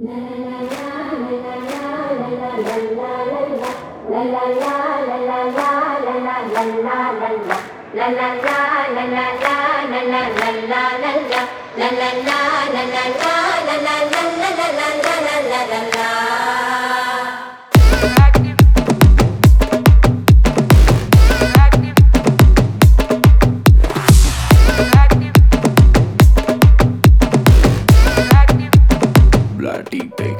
la la la la deep, baby.